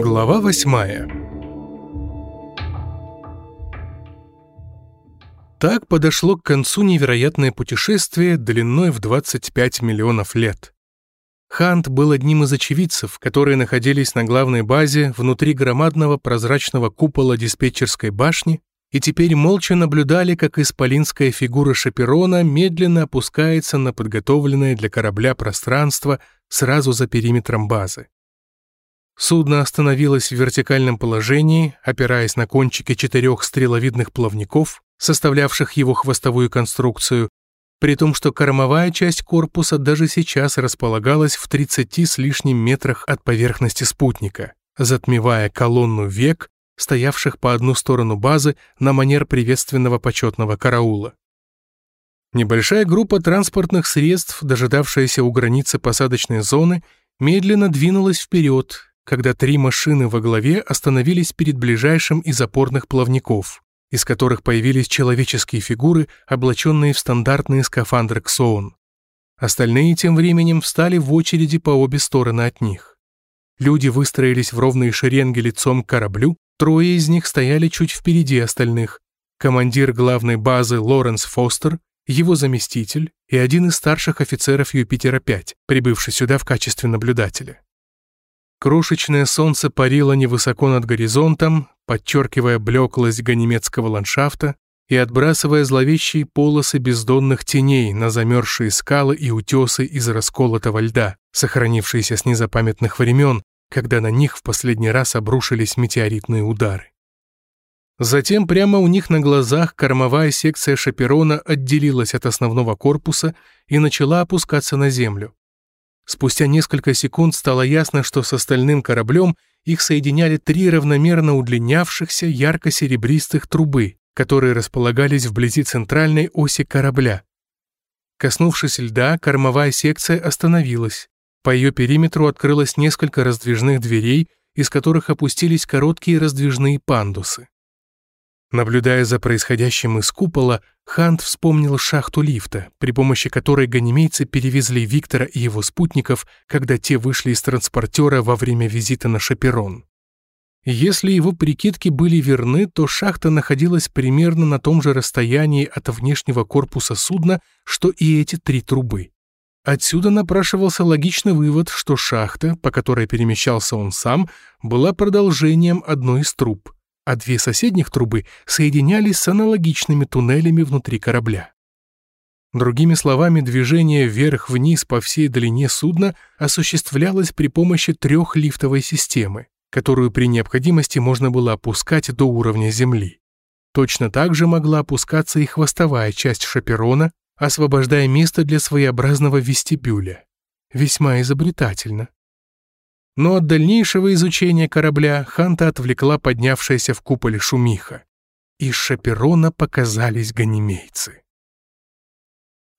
Глава восьмая Так подошло к концу невероятное путешествие длиной в 25 миллионов лет. Хант был одним из очевидцев, которые находились на главной базе внутри громадного прозрачного купола диспетчерской башни и теперь молча наблюдали, как исполинская фигура Шаперона медленно опускается на подготовленное для корабля пространство сразу за периметром базы. Судно остановилось в вертикальном положении, опираясь на кончики четырех стреловидных плавников, составлявших его хвостовую конструкцию, при том, что кормовая часть корпуса даже сейчас располагалась в 30 с лишним метрах от поверхности спутника, затмевая колонну век, стоявших по одну сторону базы на манер приветственного почетного караула. Небольшая группа транспортных средств, дожидавшаяся у границы посадочной зоны, медленно двинулась вперед, когда три машины во главе остановились перед ближайшим из опорных плавников, из которых появились человеческие фигуры, облаченные в стандартные скафандры Ксоун. Остальные тем временем встали в очереди по обе стороны от них. Люди выстроились в ровные шеренги лицом к кораблю, трое из них стояли чуть впереди остальных. Командир главной базы Лоренс Фостер, его заместитель и один из старших офицеров Юпитера-5, прибывший сюда в качестве наблюдателя. Крошечное солнце парило невысоко над горизонтом, подчеркивая блеклость ганимедского ландшафта и отбрасывая зловещие полосы бездонных теней на замерзшие скалы и утесы из расколотого льда, сохранившиеся с незапамятных времен, когда на них в последний раз обрушились метеоритные удары. Затем прямо у них на глазах кормовая секция шаперона отделилась от основного корпуса и начала опускаться на землю. Спустя несколько секунд стало ясно, что с остальным кораблем их соединяли три равномерно удлинявшихся ярко-серебристых трубы, которые располагались вблизи центральной оси корабля. Коснувшись льда, кормовая секция остановилась. По ее периметру открылось несколько раздвижных дверей, из которых опустились короткие раздвижные пандусы. Наблюдая за происходящим из купола, Хант вспомнил шахту лифта, при помощи которой ганимейцы перевезли Виктора и его спутников, когда те вышли из транспортера во время визита на Шаперон. Если его прикидки были верны, то шахта находилась примерно на том же расстоянии от внешнего корпуса судна, что и эти три трубы. Отсюда напрашивался логичный вывод, что шахта, по которой перемещался он сам, была продолжением одной из труб – а две соседних трубы соединялись с аналогичными туннелями внутри корабля. Другими словами, движение вверх-вниз по всей длине судна осуществлялось при помощи трехлифтовой системы, которую при необходимости можно было опускать до уровня земли. Точно так же могла опускаться и хвостовая часть шаперона, освобождая место для своеобразного вестибюля. Весьма изобретательно. Но от дальнейшего изучения корабля Ханта отвлекла поднявшаяся в куполе шумиха. Из Шаперона показались ганимейцы.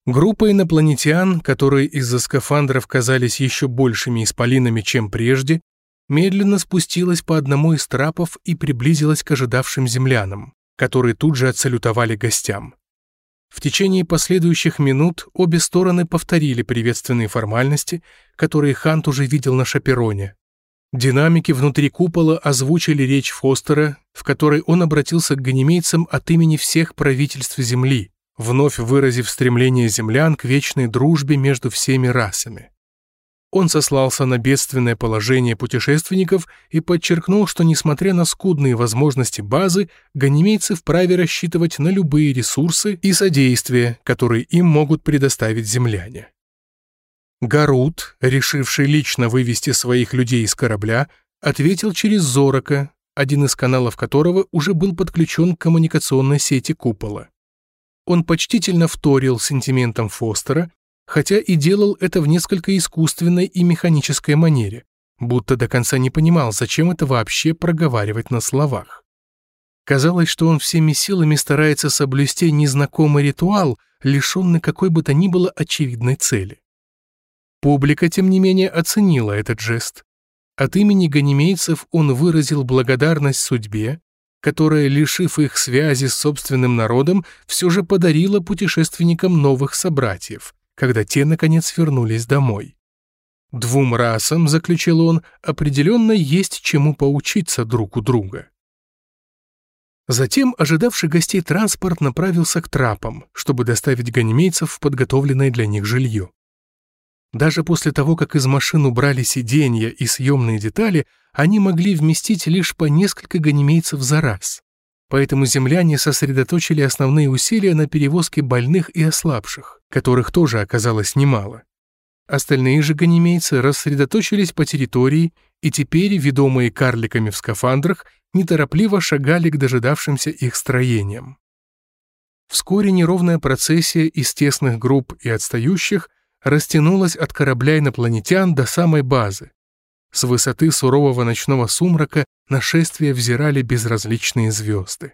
Группа инопланетян, которые из-за скафандров казались еще большими исполинами, чем прежде, медленно спустилась по одному из трапов и приблизилась к ожидавшим землянам, которые тут же отсалютовали гостям. В течение последующих минут обе стороны повторили приветственные формальности, которые Хант уже видел на Шапероне. Динамики внутри купола озвучили речь Фостера, в которой он обратился к ганимейцам от имени всех правительств Земли, вновь выразив стремление землян к вечной дружбе между всеми расами. Он сослался на бедственное положение путешественников и подчеркнул, что, несмотря на скудные возможности базы, ганимейцы вправе рассчитывать на любые ресурсы и содействие, которые им могут предоставить земляне. Гарут, решивший лично вывести своих людей из корабля, ответил через Зорока, один из каналов которого уже был подключен к коммуникационной сети купола. Он почтительно вторил сентиментам Фостера хотя и делал это в несколько искусственной и механической манере, будто до конца не понимал, зачем это вообще проговаривать на словах. Казалось, что он всеми силами старается соблюсти незнакомый ритуал, лишенный какой бы то ни было очевидной цели. Публика, тем не менее, оценила этот жест. От имени ганимейцев он выразил благодарность судьбе, которая, лишив их связи с собственным народом, все же подарила путешественникам новых собратьев, когда те, наконец, вернулись домой. Двум расам, заключил он, определенно есть чему поучиться друг у друга. Затем ожидавший гостей транспорт направился к трапам, чтобы доставить ганимейцев в подготовленное для них жилье. Даже после того, как из машин убрали сиденья и съемные детали, они могли вместить лишь по несколько ганимейцев за раз. Поэтому земляне сосредоточили основные усилия на перевозке больных и ослабших, которых тоже оказалось немало. Остальные же ганимейцы рассредоточились по территории и теперь, ведомые карликами в скафандрах, неторопливо шагали к дожидавшимся их строениям. Вскоре неровная процессия из тесных групп и отстающих растянулась от корабля инопланетян до самой базы. С высоты сурового ночного сумрака нашествие взирали безразличные звезды.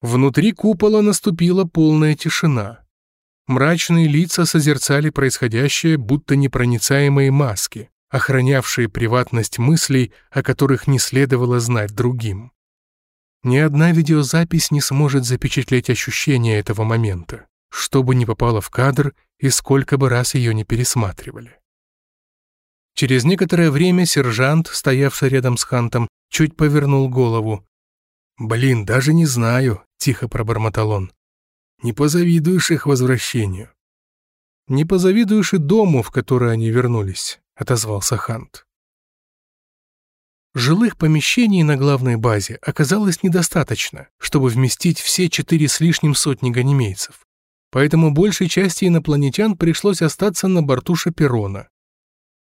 Внутри купола наступила полная тишина. Мрачные лица созерцали происходящее, будто непроницаемые маски, охранявшие приватность мыслей, о которых не следовало знать другим. Ни одна видеозапись не сможет запечатлеть ощущение этого момента, что бы ни попало в кадр и сколько бы раз ее не пересматривали. Через некоторое время сержант, стоявший рядом с Хантом, чуть повернул голову. «Блин, даже не знаю», — тихо пробормотал он. Не позавидуешь их возвращению. Не позавидуешь и дому, в который они вернулись, отозвался Хант. Жилых помещений на главной базе оказалось недостаточно, чтобы вместить все четыре с лишним сотни ганимейцев. Поэтому большей части инопланетян пришлось остаться на борту Шаперона.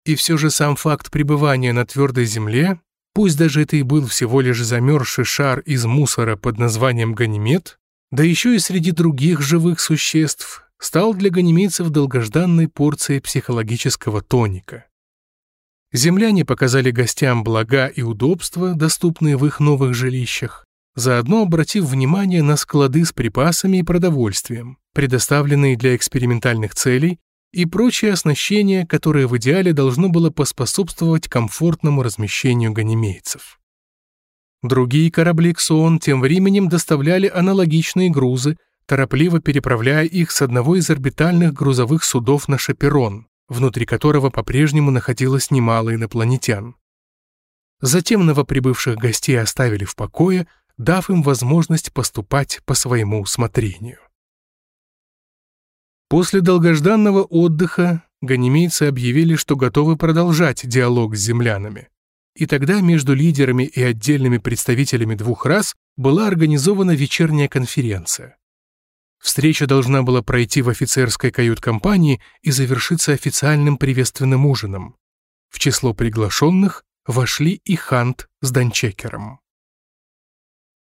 И все же сам факт пребывания на твердой земле, пусть даже это и был всего лишь замерзший шар из мусора под названием Ганимед, да еще и среди других живых существ, стал для ганимейцев долгожданной порцией психологического тоника. Земляне показали гостям блага и удобства, доступные в их новых жилищах, заодно обратив внимание на склады с припасами и продовольствием, предоставленные для экспериментальных целей, и прочее оснащение, которое в идеале должно было поспособствовать комфортному размещению ганимейцев. Другие корабли «Ксон» тем временем доставляли аналогичные грузы, торопливо переправляя их с одного из орбитальных грузовых судов на Шаперон, внутри которого по-прежнему находилось немало инопланетян. Затем новоприбывших гостей оставили в покое, дав им возможность поступать по своему усмотрению. После долгожданного отдыха ганимейцы объявили, что готовы продолжать диалог с землянами. И тогда между лидерами и отдельными представителями двух рас была организована вечерняя конференция. Встреча должна была пройти в офицерской кают-компании и завершиться официальным приветственным ужином. В число приглашенных вошли и Хант с Данчекером.